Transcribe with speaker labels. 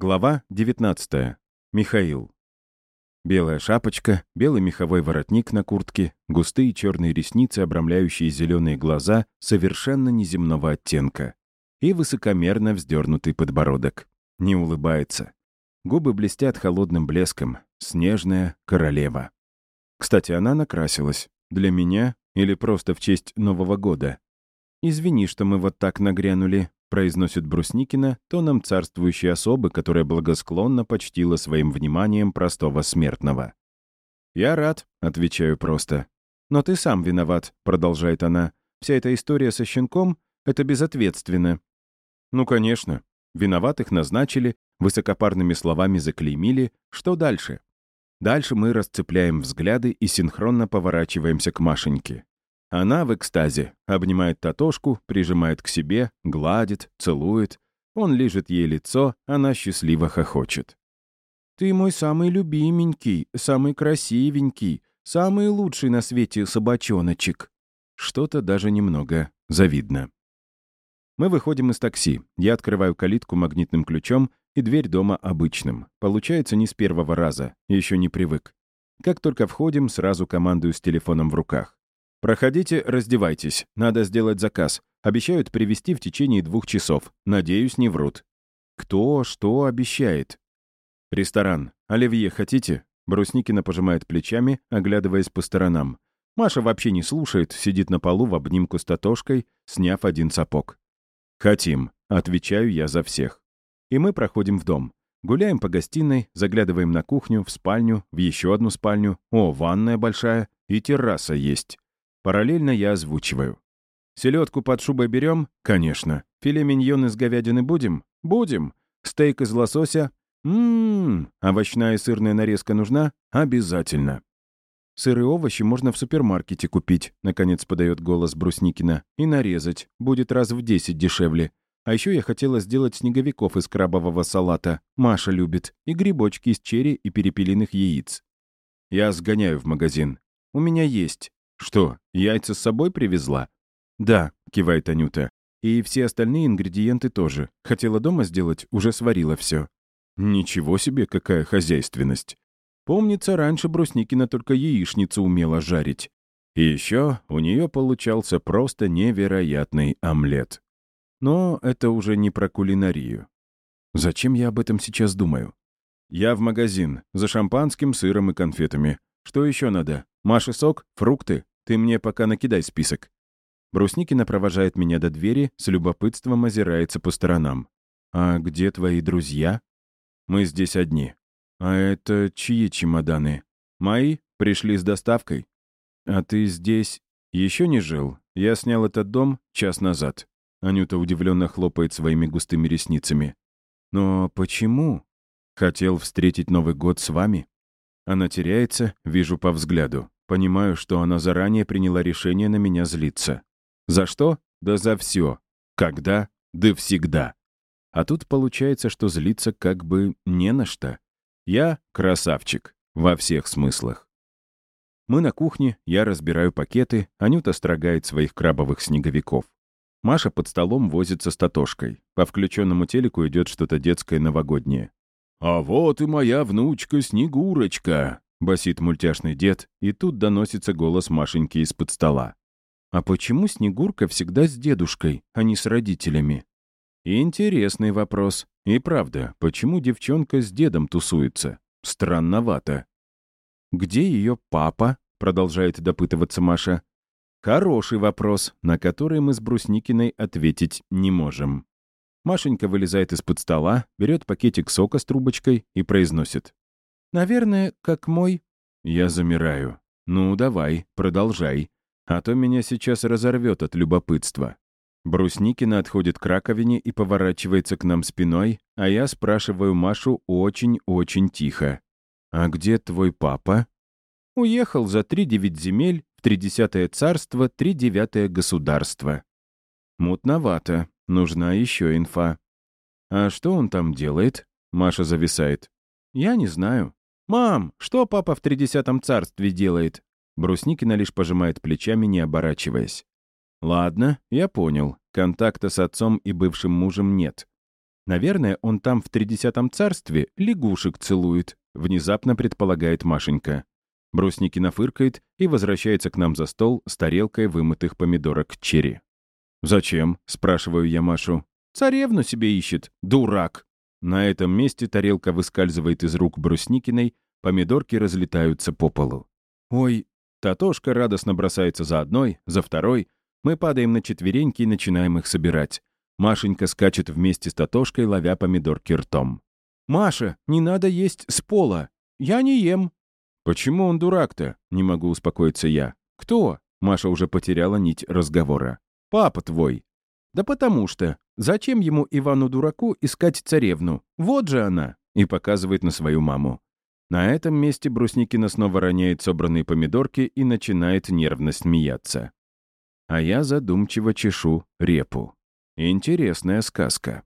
Speaker 1: Глава 19. Михаил. Белая шапочка, белый меховой воротник на куртке, густые черные ресницы, обрамляющие зеленые глаза совершенно неземного оттенка и высокомерно вздернутый подбородок. Не улыбается. Губы блестят холодным блеском. Снежная королева. Кстати, она накрасилась. Для меня или просто в честь Нового года? «Извини, что мы вот так нагрянули», произносит Брусникина тоном царствующей особы, которая благосклонно почтила своим вниманием простого смертного. «Я рад», — отвечаю просто. «Но ты сам виноват», — продолжает она. «Вся эта история со щенком — это безответственно». «Ну, конечно. Виноватых назначили, высокопарными словами заклеймили. Что дальше?» Дальше мы расцепляем взгляды и синхронно поворачиваемся к Машеньке. Она в экстазе, обнимает Татошку, прижимает к себе, гладит, целует. Он лижет ей лицо, она счастливо хохочет. «Ты мой самый любименький, самый красивенький, самый лучший на свете собачоночек». Что-то даже немного завидно. Мы выходим из такси. Я открываю калитку магнитным ключом и дверь дома обычным. Получается не с первого раза, еще не привык. Как только входим, сразу командую с телефоном в руках. «Проходите, раздевайтесь. Надо сделать заказ. Обещают привезти в течение двух часов. Надеюсь, не врут». «Кто что обещает?» «Ресторан. Оливье хотите?» Брусникина пожимает плечами, оглядываясь по сторонам. Маша вообще не слушает, сидит на полу в обнимку с Татошкой, сняв один сапог. «Хотим», — отвечаю я за всех. И мы проходим в дом. Гуляем по гостиной, заглядываем на кухню, в спальню, в еще одну спальню. О, ванная большая и терраса есть. Параллельно я озвучиваю. Селедку под шубой берем? Конечно. Филе миньон из говядины будем? Будем. Стейк из лосося? Ммм. Овощная и сырная нарезка нужна? Обязательно. Сыр и овощи можно в супермаркете купить, наконец подает голос Брусникина, и нарезать. Будет раз в десять дешевле. А еще я хотела сделать снеговиков из крабового салата. Маша любит. И грибочки из черри и перепелиных яиц. Я сгоняю в магазин. У меня есть. «Что, яйца с собой привезла?» «Да», — кивает Анюта. «И все остальные ингредиенты тоже. Хотела дома сделать, уже сварила все». «Ничего себе, какая хозяйственность!» Помнится, раньше Брусникина только яичницу умела жарить. И еще у нее получался просто невероятный омлет. Но это уже не про кулинарию. Зачем я об этом сейчас думаю? Я в магазин, за шампанским, сыром и конфетами. Что еще надо? Маше сок? Фрукты? Ты мне пока накидай список». Брусникина провожает меня до двери, с любопытством озирается по сторонам. «А где твои друзья?» «Мы здесь одни». «А это чьи чемоданы?» «Мои? Пришли с доставкой?» «А ты здесь еще не жил? Я снял этот дом час назад». Анюта удивленно хлопает своими густыми ресницами. «Но почему?» «Хотел встретить Новый год с вами?» Она теряется, вижу по взгляду. Понимаю, что она заранее приняла решение на меня злиться. За что? Да за все. Когда? Да всегда. А тут получается, что злиться как бы не на что. Я красавчик. Во всех смыслах. Мы на кухне, я разбираю пакеты, Анюта строгает своих крабовых снеговиков. Маша под столом возится с Татошкой. По включенному телеку идет что-то детское новогоднее. «А вот и моя внучка Снегурочка!» — басит мультяшный дед, и тут доносится голос Машеньки из-под стола. «А почему Снегурка всегда с дедушкой, а не с родителями?» Интересный вопрос. И правда, почему девчонка с дедом тусуется? Странновато. «Где ее папа?» — продолжает допытываться Маша. Хороший вопрос, на который мы с Брусникиной ответить не можем. Машенька вылезает из-под стола, берет пакетик сока с трубочкой и произносит. «Наверное, как мой». Я замираю. «Ну, давай, продолжай. А то меня сейчас разорвет от любопытства». Брусникина отходит к раковине и поворачивается к нам спиной, а я спрашиваю Машу очень-очень тихо. «А где твой папа?» «Уехал за три девять земель, в тридесятое царство, три девятое государство». «Мутновато. Нужна еще инфа. А что он там делает? Маша зависает. Я не знаю. «Мам, что папа в тридесятом царстве делает?» Брусникина лишь пожимает плечами, не оборачиваясь. «Ладно, я понял. Контакта с отцом и бывшим мужем нет. Наверное, он там в тридесятом царстве лягушек целует, внезапно предполагает Машенька. Брусникина фыркает и возвращается к нам за стол с тарелкой вымытых помидорок черри. «Зачем?» — спрашиваю я Машу. «Царевну себе ищет, дурак!» На этом месте тарелка выскальзывает из рук Брусникиной, помидорки разлетаются по полу. «Ой!» Татошка радостно бросается за одной, за второй. Мы падаем на четвереньки и начинаем их собирать. Машенька скачет вместе с Татошкой, ловя помидорки ртом. «Маша, не надо есть с пола. Я не ем». «Почему он дурак-то?» — не могу успокоиться я. «Кто?» — Маша уже потеряла нить разговора. «Папа твой». «Да потому что. Зачем ему, Ивану-дураку, искать царевну? Вот же она!» И показывает на свою маму. На этом месте Брусникина снова роняет собранные помидорки и начинает нервно смеяться. А я задумчиво чешу репу. Интересная сказка.